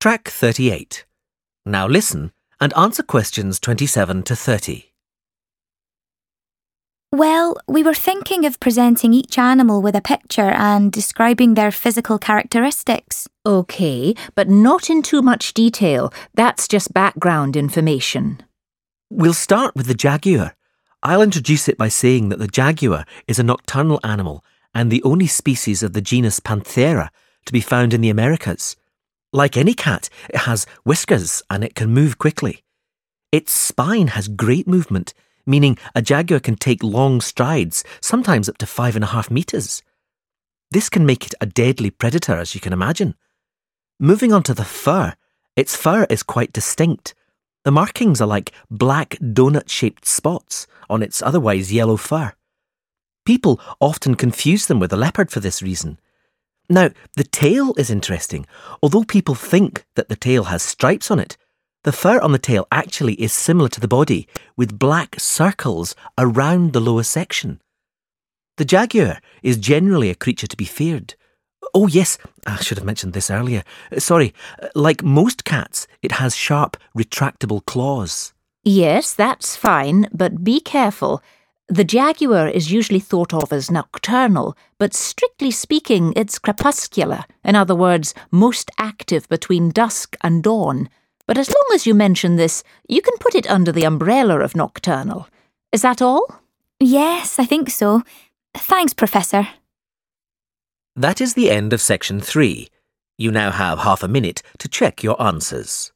Track 38. Now listen and answer questions 27 to 30. Well, we were thinking of presenting each animal with a picture and describing their physical characteristics. OK, but not in too much detail. That's just background information. We'll start with the jaguar. I'll introduce it by saying that the jaguar is a nocturnal animal and the only species of the genus Panthera to be found in the Americas. Like any cat, it has whiskers and it can move quickly. Its spine has great movement, meaning a jaguar can take long strides, sometimes up to five and a half metres. This can make it a deadly predator, as you can imagine. Moving on to the fur, its fur is quite distinct. The markings are like black donut shaped spots on its otherwise yellow fur. People often confuse them with a leopard for this reason. Now, the tail is interesting. Although people think that the tail has stripes on it, the fur on the tail actually is similar to the body, with black circles around the lower section. The jaguar is generally a creature to be feared. Oh, yes, I should have mentioned this earlier. Uh, sorry, uh, like most cats, it has sharp, retractable claws. Yes, that's fine, but be careful. The jaguar is usually thought of as nocturnal, but strictly speaking, it's crepuscular. In other words, most active between dusk and dawn. But as long as you mention this, you can put it under the umbrella of nocturnal. Is that all? Yes, I think so. Thanks, Professor. That is the end of section three. You now have half a minute to check your answers.